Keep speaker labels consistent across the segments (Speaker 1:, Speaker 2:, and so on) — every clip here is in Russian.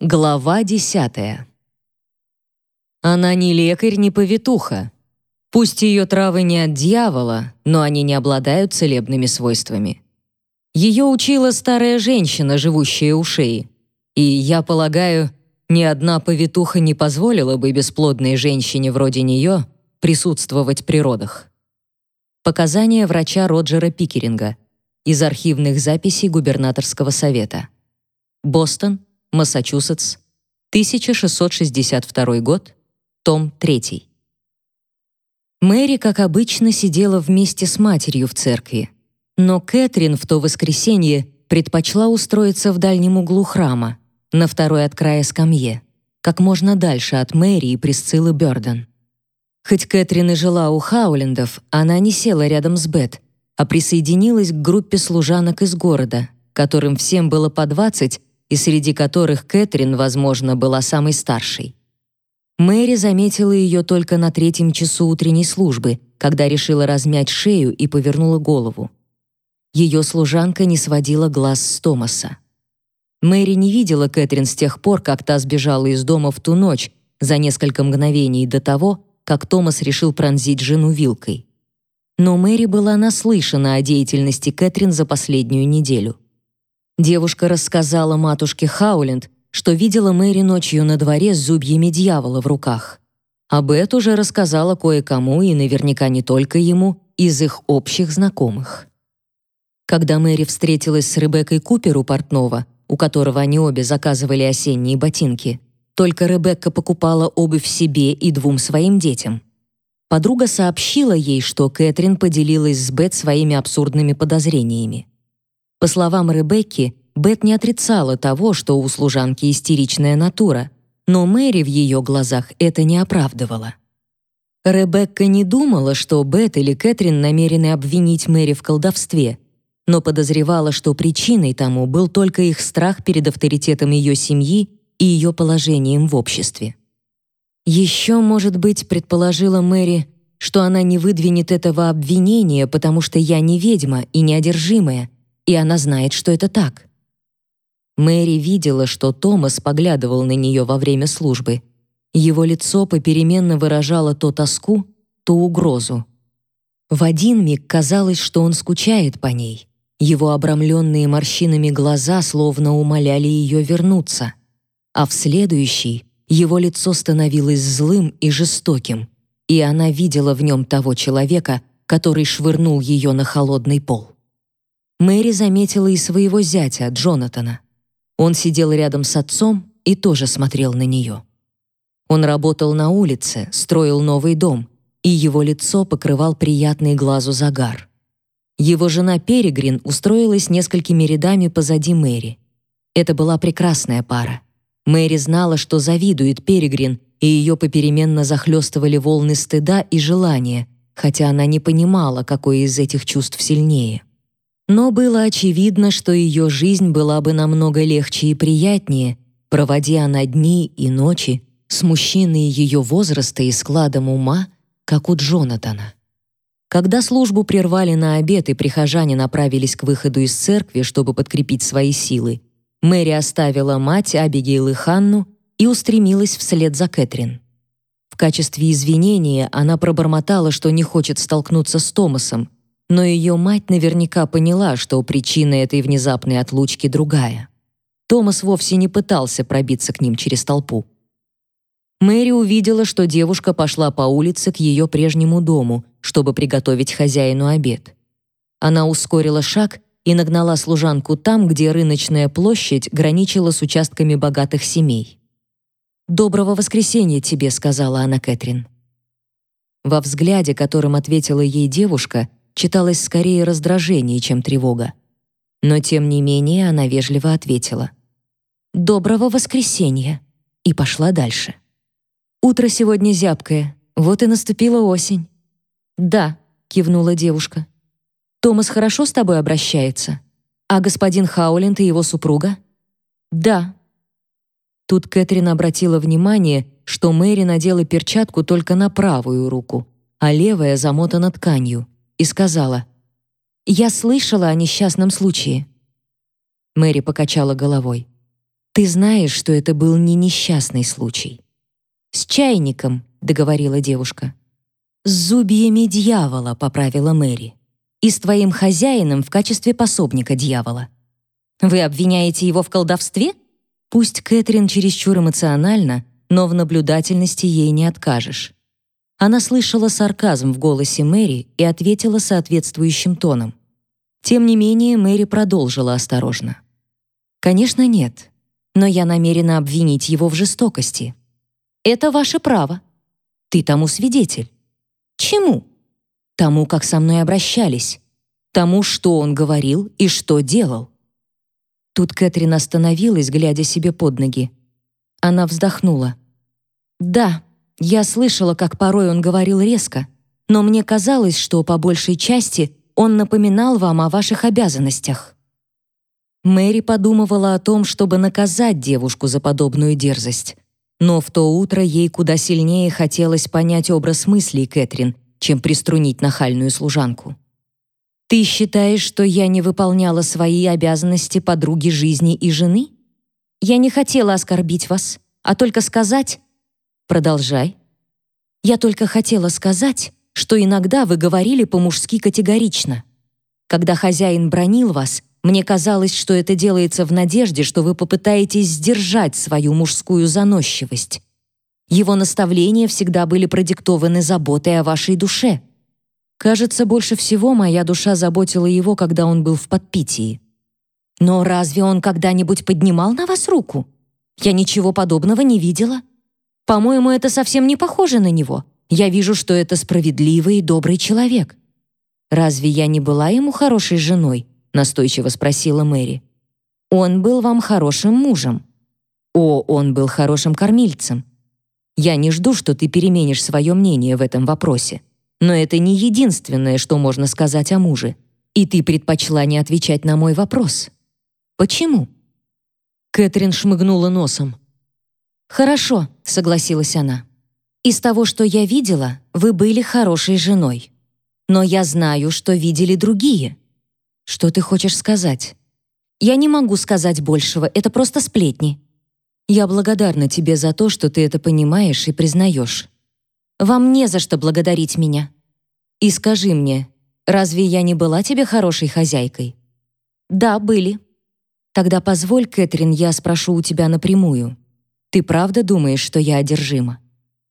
Speaker 1: Глава десятая. Она не лекарь, не повитуха. Пусть ее травы не от дьявола, но они не обладают целебными свойствами. Ее учила старая женщина, живущая у шеи. И, я полагаю, ни одна повитуха не позволила бы бесплодной женщине вроде нее присутствовать при родах. Показания врача Роджера Пикеринга из архивных записей губернаторского совета. Бостон, Массачусетс, 1662 год, том 3. Мэри, как обычно, сидела вместе с матерью в церкви, но Кэтрин в то воскресенье предпочла устроиться в дальнем углу храма, на второй от края скамье, как можно дальше от Мэри и Присциллы Бёрден. Хоть Кэтрин и жила у Хаулендов, она не села рядом с Бет, а присоединилась к группе служанок из города, которым всем было по 20 и среди которых Кэтрин, возможно, была самой старшей. Мэри заметила ее только на третьем часу утренней службы, когда решила размять шею и повернула голову. Ее служанка не сводила глаз с Томаса. Мэри не видела Кэтрин с тех пор, как та сбежала из дома в ту ночь, за несколько мгновений до того, как Томас решил пронзить жену вилкой. Но Мэри была наслышана о деятельности Кэтрин за последнюю неделю. Девушка рассказала матушке Хауленд, что видела Мэри ночью на дворе с зубьями дьявола в руках. А Бет уже рассказала кое-кому, и наверняка не только ему, из их общих знакомых. Когда Мэри встретилась с Ребеккой Купер у портного, у которого они обе заказывали осенние ботинки, только Ребекка покупала обувь себе и двум своим детям. Подруга сообщила ей, что Кэтрин поделилась с Бет своими абсурдными подозрениями. По словам Ребекки, Бет не отрицала того, что у служанки истеричная натура, но Мэри в ее глазах это не оправдывала. Ребекка не думала, что Бет или Кэтрин намерены обвинить Мэри в колдовстве, но подозревала, что причиной тому был только их страх перед авторитетом ее семьи и ее положением в обществе. Еще, может быть, предположила Мэри, что она не выдвинет этого обвинения, потому что я не ведьма и неодержимая, и она знает, что это так. Мэри видела, что Томас поглядывал на нее во время службы. Его лицо попеременно выражало то тоску, то угрозу. В один миг казалось, что он скучает по ней. Его обрамленные морщинами глаза словно умоляли ее вернуться. А в следующий его лицо становилось злым и жестоким, и она видела в нем того человека, который швырнул ее на холодный пол. Мэри заметила и своего зятя, Джонатана. Он сидел рядом с отцом и тоже смотрел на нее. Он работал на улице, строил новый дом, и его лицо покрывал приятный глазу загар. Его жена Перегрин устроилась несколькими рядами позади Мэри. Это была прекрасная пара. Мэри знала, что завидует Перегрин, и ее попеременно захлестывали волны стыда и желания, хотя она не понимала, какое из этих чувств сильнее. Но было очевидно, что ее жизнь была бы намного легче и приятнее, проводя она дни и ночи с мужчиной ее возраста и складом ума, как у Джонатана. Когда службу прервали на обед и прихожане направились к выходу из церкви, чтобы подкрепить свои силы, Мэри оставила мать, Абигейл и Ханну и устремилась вслед за Кэтрин. В качестве извинения она пробормотала, что не хочет столкнуться с Томасом, но ее мать наверняка поняла, что причина этой внезапной отлучки другая. Томас вовсе не пытался пробиться к ним через толпу. Мэри увидела, что девушка пошла по улице к ее прежнему дому, чтобы приготовить хозяину обед. Она ускорила шаг и нагнала служанку там, где рыночная площадь граничила с участками богатых семей. «Доброго воскресенья тебе», — сказала она Кэтрин. Во взгляде, которым ответила ей девушка, читалось скорее раздражение, чем тревога. Но тем не менее она вежливо ответила: "Доброго воскресенья" и пошла дальше. Утро сегодня зябкое, вот и наступила осень. "Да", кивнула девушка. "Томас хорошо с тобой обращается? А господин Хауленд и его супруга?" "Да". Тут Кэтрин обратила внимание, что Мэри надела перчатку только на правую руку, а левая замотана тканью и сказала, «Я слышала о несчастном случае». Мэри покачала головой. Ты знаешь, что это был не несчастный случай. С чайником, договорила девушка. С зубьями дьявола, поправила Мэри. И с твоим хозяином в качестве пособника дьявола. Вы обвиняете его в колдовстве? Пусть Кэтрин чересчур эмоциональна, но в наблюдательности ей не откажешь. Она слышала сарказм в голосе Мэри и ответила соответствующим тоном. Тем не менее, Мэри продолжила осторожно. «Конечно, нет, но я намерена обвинить его в жестокости. Это ваше право. Ты тому свидетель. Чему? Тому, как со мной обращались, тому, что он говорил и что делал. Тут Кэтрин остановилась, глядя себе под ноги. Она вздохнула. «Да, я слышала, как порой он говорил резко, но мне казалось, что по большей части он напоминал вам о ваших обязанностях». Мэри подумывала о том, чтобы наказать девушку за подобную дерзость. Но в то утро ей куда сильнее хотелось понять образ мыслей Кэтрин, чем приструнить нахальную служанку. «Ты считаешь, что я не выполняла свои обязанности подруги жизни и жены? Я не хотела оскорбить вас, а только сказать...» «Продолжай». «Я только хотела сказать, что иногда вы говорили по-мужски категорично. Когда хозяин бронил вас, мне казалось, что это делается в надежде, что вы попытаетесь сдержать свою мужскую заносчивость. Его наставления всегда были продиктованы заботой о вашей душе. Кажется, больше всего моя душа заботила его, когда он был в подпитии. Но разве он когда-нибудь поднимал на вас руку? Я ничего подобного не видела. По-моему, это совсем не похоже на него. Я вижу, что это справедливый и добрый человек. Разве я не была ему хорошей женой? настойчиво спросила Мэри. Он был вам хорошим мужем. О, он был хорошим кормильцем. Я не жду, что ты переменишь свое мнение в этом вопросе. Но это не единственное, что можно сказать о муже. И ты предпочла не отвечать на мой вопрос. Почему? Кэтрин шмыгнула носом. Хорошо, согласилась она. Из того, что я видела, вы были хорошей женой. Но я знаю, что видели другие. Что ты хочешь сказать? Я не могу сказать большего, это просто сплетни. Я благодарна тебе за то, что ты это понимаешь и признаешь. Вам не за что благодарить меня. И скажи мне, разве я не была тебе хорошей хозяйкой? Да, были. Тогда позволь, Кэтрин, я спрошу у тебя напрямую. Ты правда думаешь, что я одержима?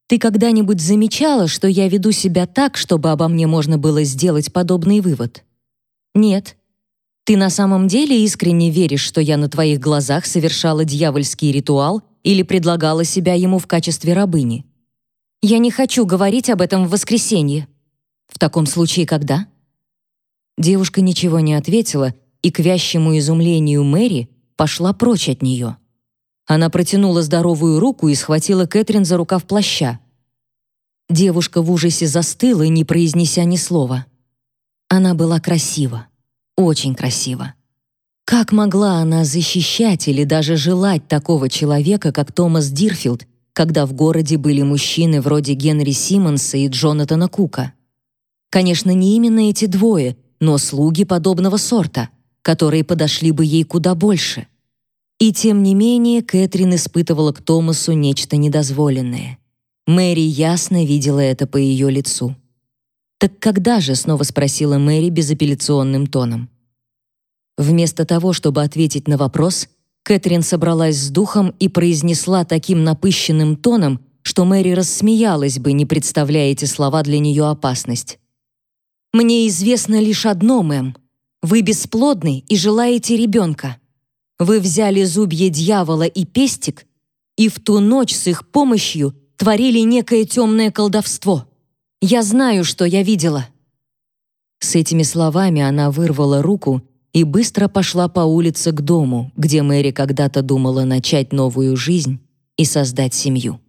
Speaker 1: Ты когда-нибудь замечала, что я веду себя так, чтобы обо мне можно было сделать подобный вывод? Нет. Ты на самом деле искренне веришь, что я на твоих глазах совершала дьявольский ритуал или предлагала себя ему в качестве рабыни? Я не хочу говорить об этом в воскресенье. В таком случае когда? Девушка ничего не ответила и к вящему изумлению Мэри пошла прочь от нее. Она протянула здоровую руку и схватила Кэтрин за рукав плаща. Девушка в ужасе застыла, не произнеся ни слова. Она была красива, очень красива. Как могла она защищать или даже желать такого человека, как Томас Дирфилд, когда в городе были мужчины вроде Генри Симмонса и Джонатана Кука? Конечно, не именно эти двое, но слуги подобного сорта, которые подошли бы ей куда больше — и тем не менее Кэтрин испытывала к Томасу нечто недозволенное. Мэри ясно видела это по ее лицу. «Так когда же?» — снова спросила Мэри безапелляционным тоном. Вместо того, чтобы ответить на вопрос, Кэтрин собралась с духом и произнесла таким напыщенным тоном, что Мэри рассмеялась бы, не представляя эти слова для нее опасность. «Мне известно лишь одно, мэм. Вы бесплодны и желаете ребенка. Вы взяли зубья дьявола и пестик, и в ту ночь с их помощью творили некое темное колдовство. Я знаю, что я видела». С этими словами она вырвала руку и быстро пошла по улице к дому, где Мэри когда-то думала начать новую жизнь и создать семью.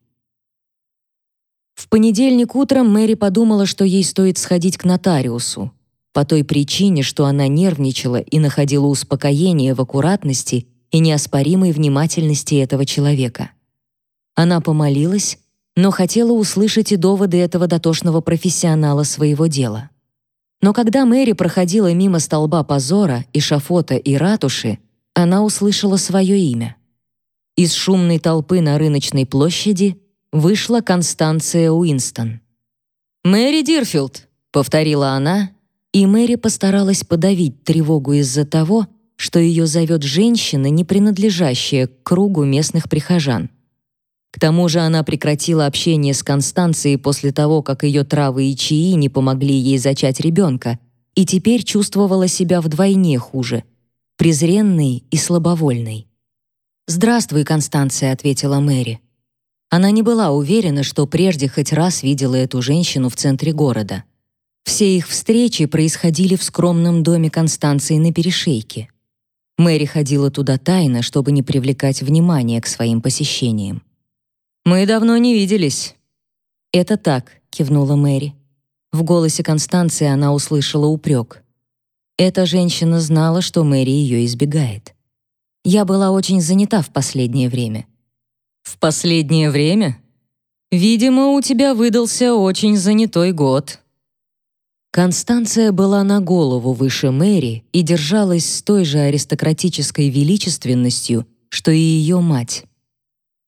Speaker 1: В понедельник утром Мэри подумала, что ей стоит сходить к нотариусу, по той причине, что она нервничала и находила успокоение в аккуратности и неоспоримой внимательности этого человека. Она помолилась, но хотела услышать и доводы этого дотошного профессионала своего дела. Но когда Мэри проходила мимо столба позора, и шафота и ратуши, она услышала свое имя. из шумной толпы на рыночной площади вышла Констанция Уинстон. «Мэри Дирфилд», — повторила она, и Мэри постаралась подавить тревогу из-за того, что ее зовет женщина, не принадлежащая к кругу местных прихожан. К тому же она прекратила общение с Констанцией после того, как ее травы и чаи не помогли ей зачать ребенка, и теперь чувствовала себя вдвойне хуже, презренной и слабовольной. «Здравствуй, Констанция», — ответила Мэри. Она не была уверена, что прежде хоть раз видела эту женщину в центре города. Все их встречи происходили в скромном доме Констанции на Перешейке. Мэри ходила туда тайно, чтобы не привлекать внимания к своим посещениям. «Мы давно не виделись». «Это так», — кивнула Мэри. В голосе Констанции она услышала упрек. Эта женщина знала, что Мэри ее избегает. «Я была очень занята в последнее время». «В последнее время? Видимо, у тебя выдался очень занятой год», Констанция была на голову выше Мэри и держалась с той же аристократической величественностью, что и ее мать.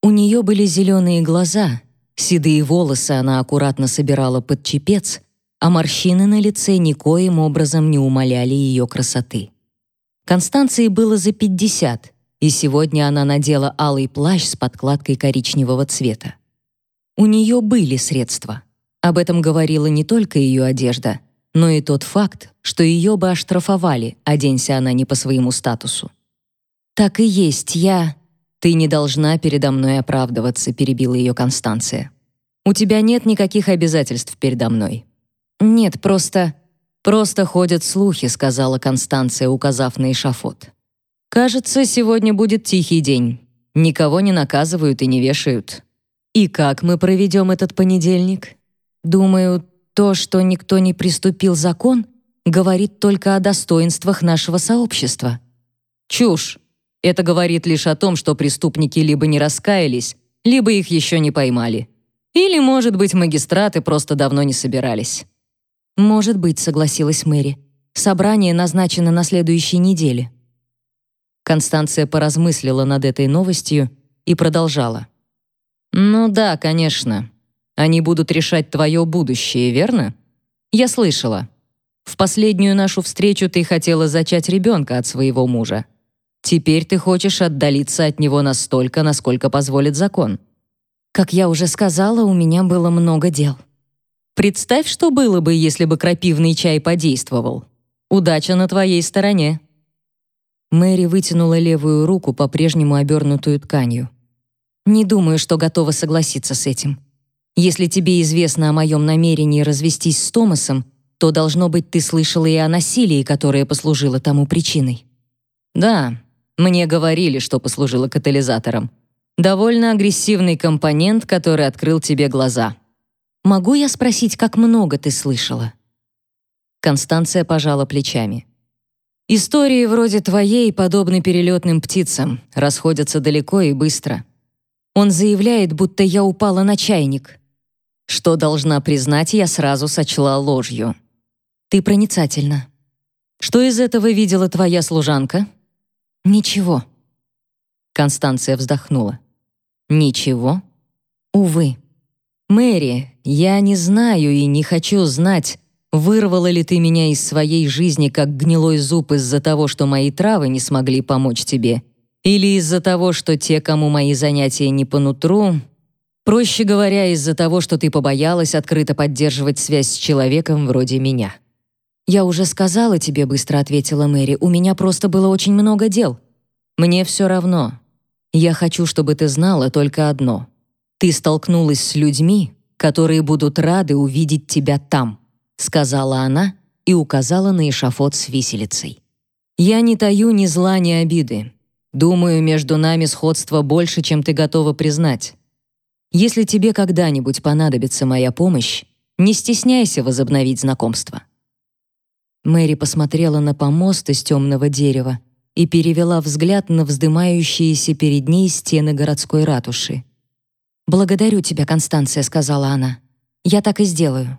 Speaker 1: У нее были зеленые глаза, седые волосы она аккуратно собирала под чепец, а морщины на лице никоим образом не умаляли ее красоты. Констанции было за 50, и сегодня она надела алый плащ с подкладкой коричневого цвета. У нее были средства. Об этом говорила не только ее одежда — но и тот факт, что ее бы оштрафовали, оденься она не по своему статусу. «Так и есть, я...» «Ты не должна передо мной оправдываться», — перебила ее Констанция. «У тебя нет никаких обязательств передо мной». «Нет, просто...» «Просто ходят слухи», — сказала Констанция, указав на эшафот. «Кажется, сегодня будет тихий день. Никого не наказывают и не вешают. И как мы проведем этот понедельник? Думаю, то, что никто не приступил закон, говорит только о достоинствах нашего сообщества. Чушь. Это говорит лишь о том, что преступники либо не раскаялись, либо их еще не поймали. Или, может быть, магистраты просто давно не собирались. Может быть, согласилась Мэри. Собрание назначено на следующей неделе. Констанция поразмыслила над этой новостью и продолжала. «Ну да, конечно. Они будут решать твое будущее, верно? Я слышала. В последнюю нашу встречу ты хотела зачать ребенка от своего мужа. Теперь ты хочешь отдалиться от него настолько, насколько позволит закон. Как я уже сказала, у меня было много дел. Представь, что было бы, если бы крапивный чай подействовал. Удача на твоей стороне. Мэри вытянула левую руку, по-прежнему обернутую тканью. Не думаю, что готова согласиться с этим. Если тебе известно о моем намерении развестись с Томасом, то, должно быть, ты слышала и о насилии, которое послужило тому причиной. Да, мне говорили, что послужило катализатором. Довольно агрессивный компонент, который открыл тебе глаза. Могу я спросить, как много ты слышала? Констанция пожала плечами. Истории вроде твоей подобны перелетным птицам, расходятся далеко и быстро. Он заявляет, будто я упала на чайник что, должна признать, я сразу сочла ложью. Ты проницательна. Что из этого видела твоя служанка? Ничего. Констанция вздохнула. Ничего? Увы. Мэри, я не знаю и не хочу знать, вырвала ли ты меня из своей жизни как гнилой зуб из-за того, что мои травы не смогли помочь тебе, или из-за того, что те, кому мои занятия не по нутру, Проще говоря, из-за того, что ты побоялась открыто поддерживать связь с человеком вроде меня. Я уже сказала тебе, быстро ответила Мэри. У меня просто было очень много дел. Мне все равно. Я хочу, чтобы ты знала только одно. Ты столкнулась с людьми, которые будут рады увидеть тебя там, сказала она и указала на эшафот с виселицей. Я не таю ни зла, ни обиды. Думаю, между нами сходство больше, чем ты готова признать. Если тебе когда-нибудь понадобится моя помощь, не стесняйся возобновить знакомство». Мэри посмотрела на помост из темного дерева и перевела взгляд на вздымающиеся перед ней стены городской ратуши. «Благодарю тебя, Констанция», — сказала она. «Я так и сделаю».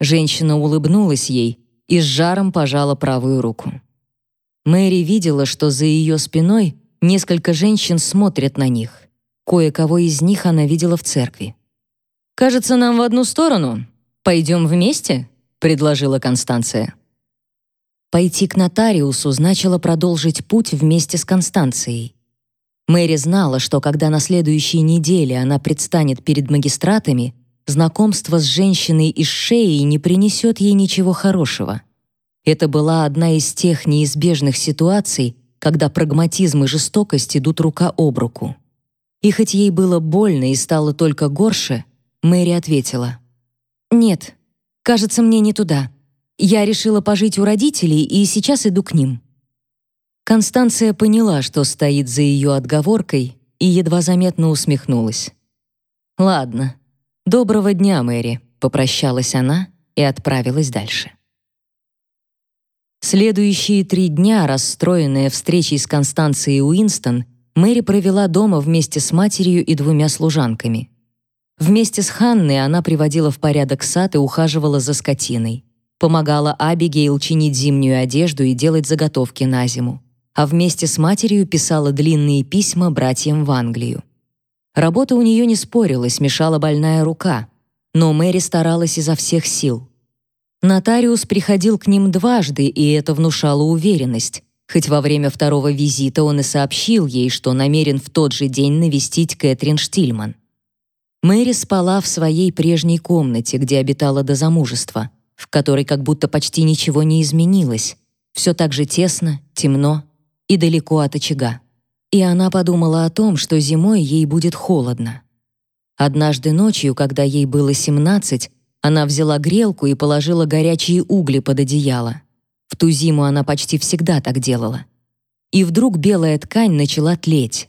Speaker 1: Женщина улыбнулась ей и с жаром пожала правую руку. Мэри видела, что за ее спиной Несколько женщин смотрят на них. Кое-кого из них она видела в церкви. «Кажется, нам в одну сторону. Пойдем вместе?» — предложила Констанция. Пойти к нотариусу значило продолжить путь вместе с Констанцией. Мэри знала, что когда на следующей неделе она предстанет перед магистратами, знакомство с женщиной из шеи не принесет ей ничего хорошего. Это была одна из тех неизбежных ситуаций, когда прагматизм и жестокость идут рука об руку. И хоть ей было больно и стало только горше, Мэри ответила. «Нет, кажется, мне не туда. Я решила пожить у родителей и сейчас иду к ним». Констанция поняла, что стоит за ее отговоркой, и едва заметно усмехнулась. «Ладно. Доброго дня, Мэри», — попрощалась она и отправилась дальше. Следующие три дня, расстроенная встречей с Констанцией Уинстон, Мэри провела дома вместе с матерью и двумя служанками. Вместе с Ханной она приводила в порядок сад и ухаживала за скотиной. Помогала Абигейл чинить зимнюю одежду и делать заготовки на зиму а вместе с матерью писала длинные письма братьям в Англию. Работа у нее не спорилась, мешала больная рука, но Мэри старалась изо всех сил. Нотариус приходил к ним дважды, и это внушало уверенность, хоть во время второго визита он и сообщил ей, что намерен в тот же день навестить Кэтрин Штильман. Мэри спала в своей прежней комнате, где обитала до замужества, в которой как будто почти ничего не изменилось. Все так же тесно, темно и далеко от очага. И она подумала о том, что зимой ей будет холодно. Однажды ночью, когда ей было 17, она взяла грелку и положила горячие угли под одеяло. В ту зиму она почти всегда так делала. И вдруг белая ткань начала тлеть.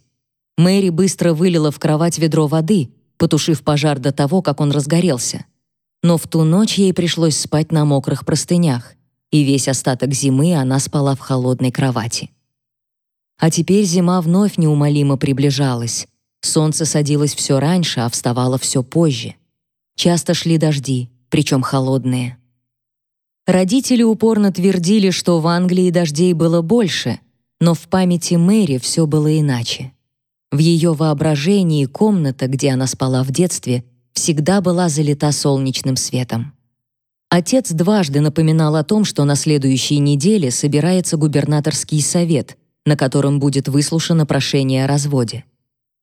Speaker 1: Мэри быстро вылила в кровать ведро воды, потушив пожар до того, как он разгорелся. Но в ту ночь ей пришлось спать на мокрых простынях, и весь остаток зимы она спала в холодной кровати. А теперь зима вновь неумолимо приближалась. Солнце садилось все раньше, а вставало все позже. Часто шли дожди, причем холодные. Родители упорно твердили, что в Англии дождей было больше, но в памяти Мэри все было иначе. В ее воображении комната, где она спала в детстве, всегда была залита солнечным светом. Отец дважды напоминал о том, что на следующей неделе собирается губернаторский совет, на котором будет выслушано прошение о разводе.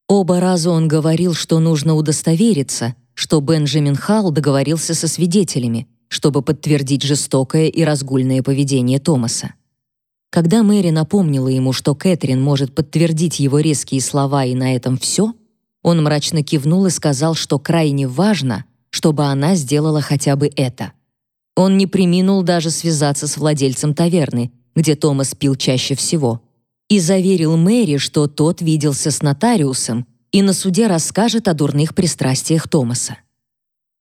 Speaker 1: Оба раза он говорил, что нужно удостовериться, что Бенджамин Халл договорился со свидетелями, чтобы подтвердить жестокое и разгульное поведение Томаса. Когда Мэри напомнила ему, что Кэтрин может подтвердить его резкие слова и на этом все, он мрачно кивнул и сказал, что крайне важно, чтобы она сделала хотя бы это. Он не приминул даже связаться с владельцем таверны, где Томас пил чаще всего, и заверил Мэри, что тот виделся с нотариусом и на суде расскажет о дурных пристрастиях Томаса.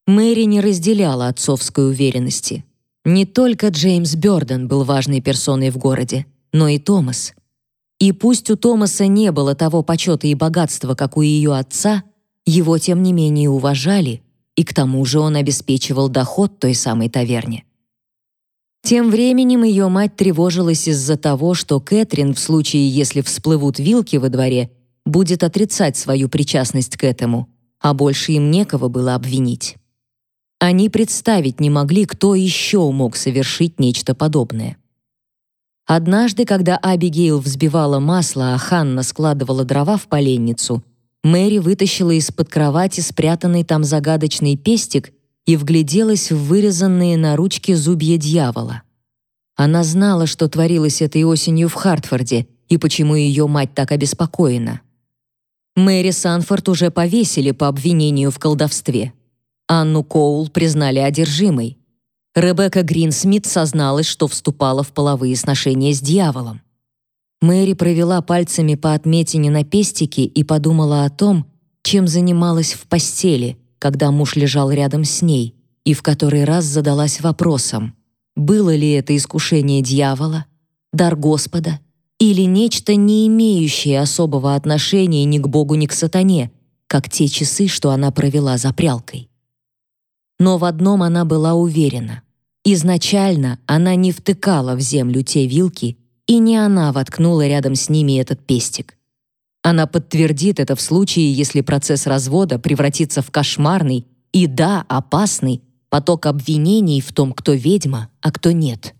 Speaker 1: Мэри не разделяла отцовской уверенности. Не только Джеймс Бёрден был важной персоной в городе, но и Томас. И пусть у Томаса не было того почета и богатства, как у ее отца, его, тем не менее, уважали, и к тому же он обеспечивал доход той самой таверне. Тем временем ее мать тревожилась из-за того, что Кэтрин, в случае, если всплывут вилки во дворе, будет отрицать свою причастность к этому, а больше им некого было обвинить. Они представить не могли, кто еще мог совершить нечто подобное. Однажды, когда Абигейл взбивала масло, а Ханна складывала дрова в поленницу, Мэри вытащила из-под кровати спрятанный там загадочный пестик и вгляделась в вырезанные на ручке зубья дьявола. Она знала, что творилось этой осенью в Хартфорде и почему ее мать так обеспокоена. Мэри Санфорд уже повесили по обвинению в колдовстве. Анну Коул признали одержимой. Ребекка Гринсмит созналась, что вступала в половые сношения с дьяволом. Мэри провела пальцами по отметине на пестике и подумала о том, чем занималась в постели, когда муж лежал рядом с ней, и в который раз задалась вопросом, было ли это искушение дьявола, дар Господа или нечто, не имеющее особого отношения ни к Богу, ни к сатане, как те часы, что она провела за прялкой. Но в одном она была уверена. Изначально она не втыкала в землю те вилки, и не она воткнула рядом с ними этот пестик. Она подтвердит это в случае, если процесс развода превратится в кошмарный и, да, опасный поток обвинений в том, кто ведьма, а кто нет.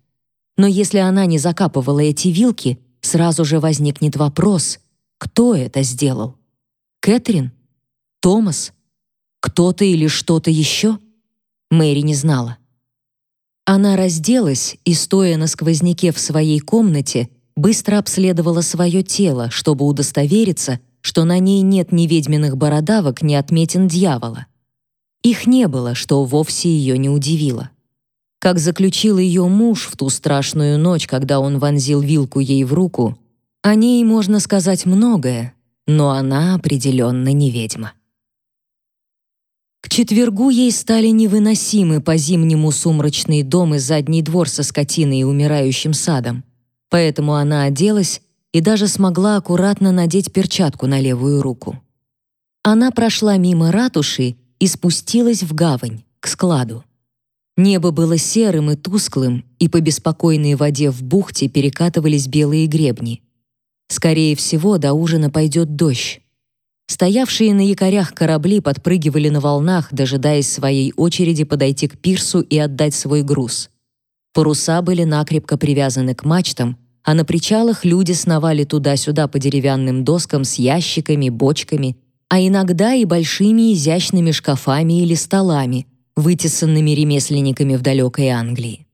Speaker 1: Но если она не закапывала эти вилки, сразу же возникнет вопрос, кто это сделал? Кэтрин? Томас? Кто-то или что-то еще? Мэри не знала. Она разделась и, стоя на сквозняке в своей комнате, быстро обследовала свое тело, чтобы удостовериться, что на ней нет ни ведьминых бородавок, ни отметин дьявола. Их не было, что вовсе ее не удивило. Как заключил ее муж в ту страшную ночь, когда он вонзил вилку ей в руку, о ней можно сказать многое, но она определенно не ведьма. Четвергу ей стали невыносимы по-зимнему сумрачный дом и задний двор со скотиной и умирающим садом. Поэтому она оделась и даже смогла аккуратно надеть перчатку на левую руку. Она прошла мимо ратуши и спустилась в гавань, к складу. Небо было серым и тусклым, и по беспокойной воде в бухте перекатывались белые гребни. Скорее всего, до ужина пойдет дождь. Стоявшие на якорях корабли подпрыгивали на волнах, дожидаясь своей очереди подойти к пирсу и отдать свой груз. Паруса были накрепко привязаны к мачтам, а на причалах люди сновали туда-сюда по деревянным доскам с ящиками, бочками а иногда и большими изящными шкафами или столами, вытесанными ремесленниками в далекой Англии.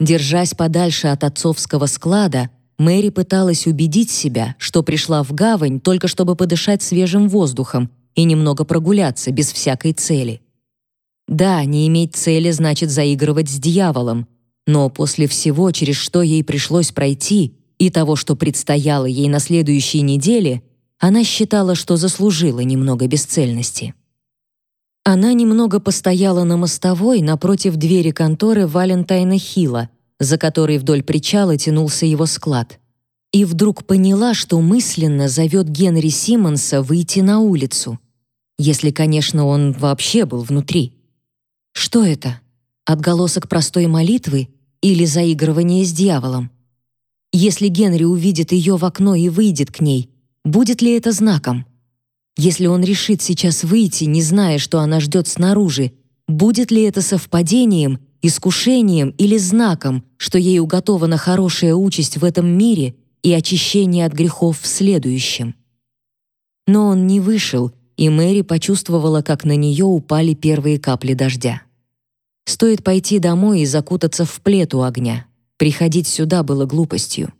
Speaker 1: Держась подальше от отцовского склада, Мэри пыталась убедить себя, что пришла в гавань только чтобы подышать свежим воздухом и немного прогуляться без всякой цели. Да, не иметь цели значит заигрывать с дьяволом, но после всего, через что ей пришлось пройти, и того, что предстояло ей на следующей неделе — она считала, что заслужила немного бесцельности. Она немного постояла на мостовой напротив двери конторы Валентайна Хилла, за которой вдоль причала тянулся его склад. И вдруг поняла, что мысленно зовет Генри Симмонса выйти на улицу. Если, конечно, он вообще был внутри. Что это? Отголосок простой молитвы или заигрывание с дьяволом? Если Генри увидит ее в окно и выйдет к ней, Будет ли это знаком? Если он решит сейчас выйти, не зная, что она ждет снаружи, будет ли это совпадением, искушением или знаком, что ей уготована хорошая участь в этом мире и очищение от грехов в следующем? Но он не вышел, и Мэри почувствовала, как на нее упали первые капли дождя. Стоит пойти домой и закутаться в плед у огня. Приходить сюда было глупостью.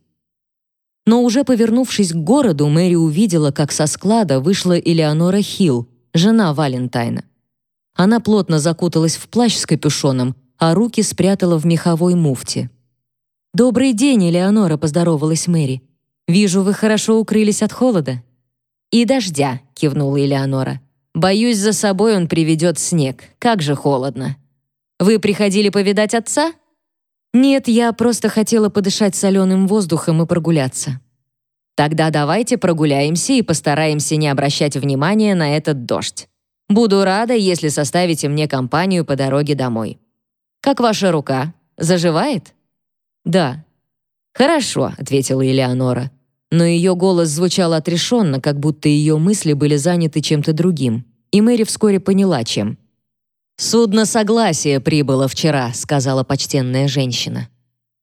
Speaker 1: Но уже повернувшись к городу, Мэри увидела, как со склада вышла Элеонора Хилл, жена Валентайна. Она плотно закуталась в плащ с капюшоном, а руки спрятала в меховой муфте. «Добрый день, Элеонора», — поздоровалась Мэри. «Вижу, вы хорошо укрылись от холода». «И дождя», — кивнула Элеонора. «Боюсь, за собой он приведет снег. Как же холодно». «Вы приходили повидать отца?» «Нет, я просто хотела подышать соленым воздухом и прогуляться». «Тогда давайте прогуляемся и постараемся не обращать внимания на этот дождь. Буду рада, если составите мне компанию по дороге домой. Как ваша рука? Заживает?» «Да». «Хорошо», — ответила Элеонора. Но ее голос звучал отрешенно, как будто ее мысли были заняты чем-то другим. И Мэри вскоре поняла, чем. «Судно согласия прибыло вчера», — сказала почтенная женщина.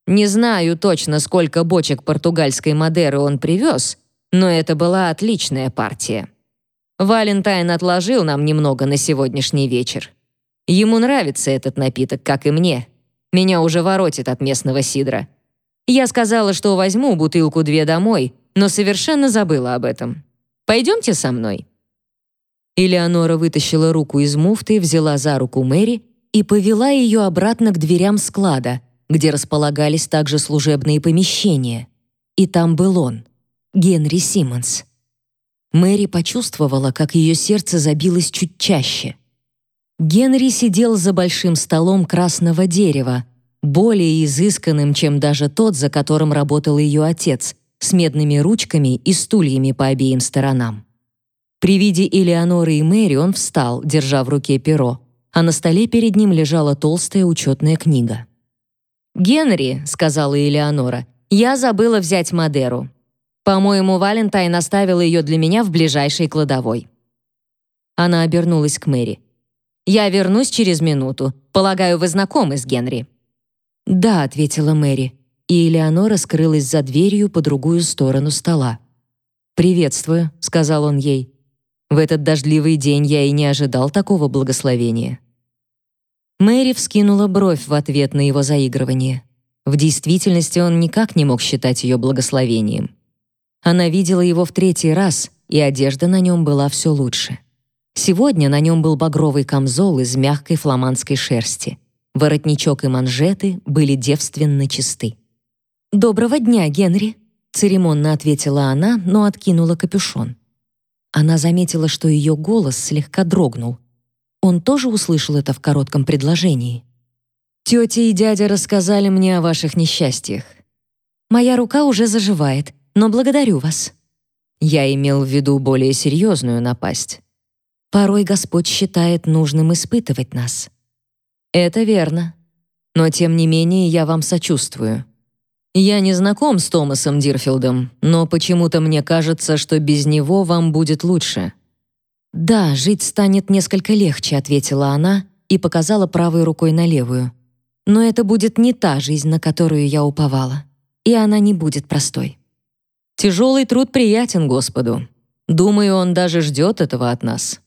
Speaker 1: «Не знаю точно, сколько бочек португальской Мадеры он привез, но это была отличная партия. Валентайн отложил нам немного на сегодняшний вечер. Ему нравится этот напиток, как и мне. Меня уже воротит от местного сидра. Я сказала, что возьму бутылку-две домой, но совершенно забыла об этом. Пойдемте со мной». Элеонора вытащила руку из муфты, взяла за руку Мэри и повела ее обратно к дверям склада, где располагались также служебные помещения. И там был он, Генри Симмонс. Мэри почувствовала, как ее сердце забилось чуть чаще. Генри сидел за большим столом красного дерева, более изысканным, чем даже тот, за которым работал ее отец, с медными ручками и стульями по обеим сторонам. При виде Элеоноры и Мэри он встал, держа в руке перо, а на столе перед ним лежала толстая учетная книга. «Генри», — сказала Элеонора, — «я забыла взять Мадеру». По-моему, Валентайн оставил ее для меня в ближайшей кладовой. Она обернулась к Мэри. «Я вернусь через минуту. Полагаю, вы знакомы с Генри?» «Да», — ответила Мэри, и Элеонора скрылась за дверью по другую сторону стола. «Приветствую», — сказал он ей. «В этот дождливый день я и не ожидал такого благословения». Мэри вскинула бровь в ответ на его заигрывание. В действительности он никак не мог считать ее благословением. Она видела его в третий раз, и одежда на нем была все лучше. Сегодня на нем был багровый камзол из мягкой фламандской шерсти. Воротничок и манжеты были девственно чисты. «Доброго дня, Генри», — церемонно ответила она, но откинула капюшон. Она заметила, что ее голос слегка дрогнул. Он тоже услышал это в коротком предложении. «Тетя и дядя рассказали мне о ваших несчастьях. Моя рука уже заживает, но благодарю вас». Я имел в виду более серьезную напасть. Порой Господь считает нужным испытывать нас. Это верно. Но тем не менее я вам сочувствую. Я не знаком с Томасом Дирфилдом, но почему-то мне кажется, что без него вам будет лучше. Да, жить станет несколько легче, ответила она и показала правой рукой на левую. Но это будет не та жизнь, на которую я уповала, и она не будет простой. Тяжелый труд приятен Господу. Думаю, он даже ждет этого от нас.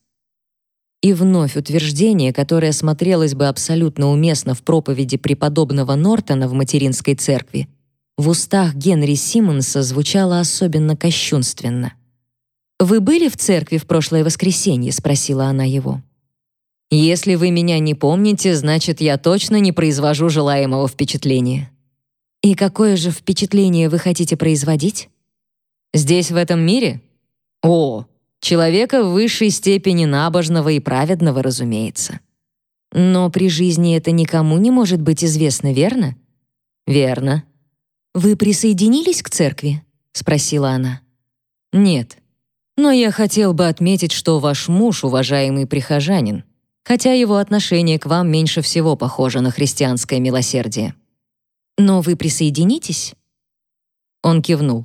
Speaker 1: И вновь утверждение, которое смотрелось бы абсолютно уместно в проповеди преподобного Нортона в материнской церкви, в устах Генри Симмонса звучало особенно кощунственно. «Вы были в церкви в прошлое воскресенье?» — спросила она его. «Если вы меня не помните, значит, я точно не произвожу желаемого впечатления». «И какое же впечатление вы хотите производить?» «Здесь, в этом мире? О, Человека в высшей степени набожного и праведного, разумеется. Но при жизни это никому не может быть известно, верно? Верно. Вы присоединились к церкви? спросила она. Нет. Но я хотел бы отметить, что ваш муж уважаемый прихожанин, хотя его отношение к вам меньше всего похоже на христианское милосердие. Но вы присоединитесь? Он кивнул.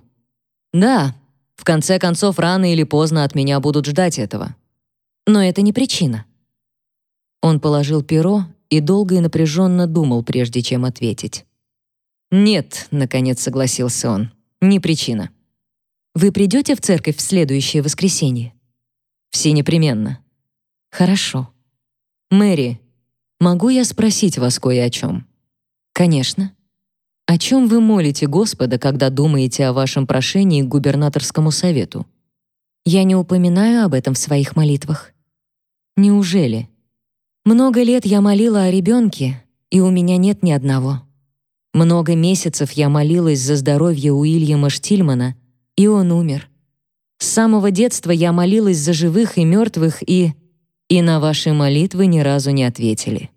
Speaker 1: Да, в конце концов, рано или поздно от меня будут ждать этого. Но это не причина. Он положил перо и долго и напряженно думал, прежде чем ответить. «Нет», — наконец согласился он, — «не причина». «Вы придете в церковь в следующее воскресенье?» «Все непременно». «Хорошо». «Мэри, могу я спросить вас кое о чем?» «Конечно». О чем вы молите Господа, когда думаете о вашем прошении к губернаторскому совету? Я не упоминаю об этом в своих молитвах. Неужели? Много лет я молила о ребенке, и у меня нет ни одного. Много месяцев я молилась за здоровье Уильяма Штильмана, и он умер. С самого детства я молилась за живых и мертвых, и... И на ваши молитвы ни разу не ответили.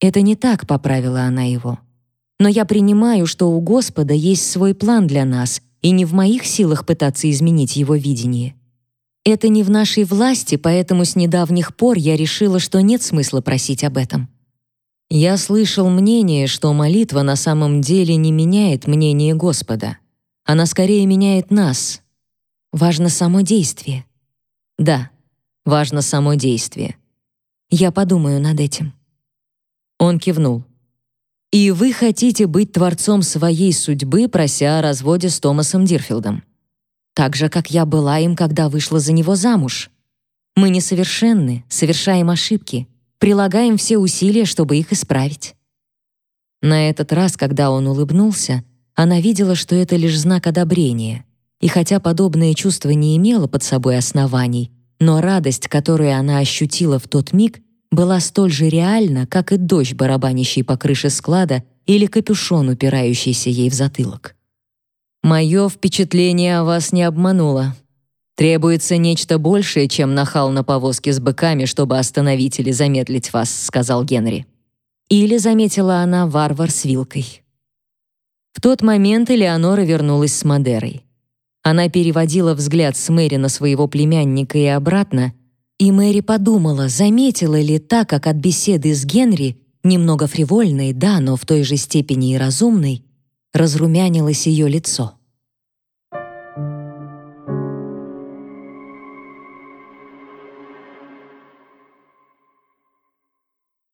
Speaker 1: Это не так, поправила она его. Но я принимаю, что у Господа есть свой план для нас, и не в моих силах пытаться изменить его видение. Это не в нашей власти, поэтому с недавних пор я решила, что нет смысла просить об этом. Я слышал мнение, что молитва на самом деле не меняет мнение Господа. Она скорее меняет нас. Важно само действие. Да, важно само действие. Я подумаю над этим. Он кивнул. И вы хотите быть творцом своей судьбы, прося о разводе с Томасом Дирфилдом. Так же, как я была им, когда вышла за него замуж. Мы несовершенны, совершаем ошибки, прилагаем все усилия, чтобы их исправить. На этот раз, когда он улыбнулся, она видела, что это лишь знак одобрения. И хотя подобное чувство не имело под собой оснований, но радость, которую она ощутила в тот миг, была столь же реальна, как и дождь, барабанящий по крыше склада, или капюшон, упирающийся ей в затылок. «Мое впечатление о вас не обмануло. Требуется нечто большее, чем нахал на повозке с быками, чтобы остановить или замедлить вас», — сказал Генри. Или заметила она варвар с вилкой. В тот момент Элеонора вернулась с Мадерой. Она переводила взгляд с Мэри на своего племянника и обратно — и Мэри подумала, заметила ли так, как от беседы с Генри, немного фривольной, да, но в той же степени и разумной, разрумянилось ее лицо.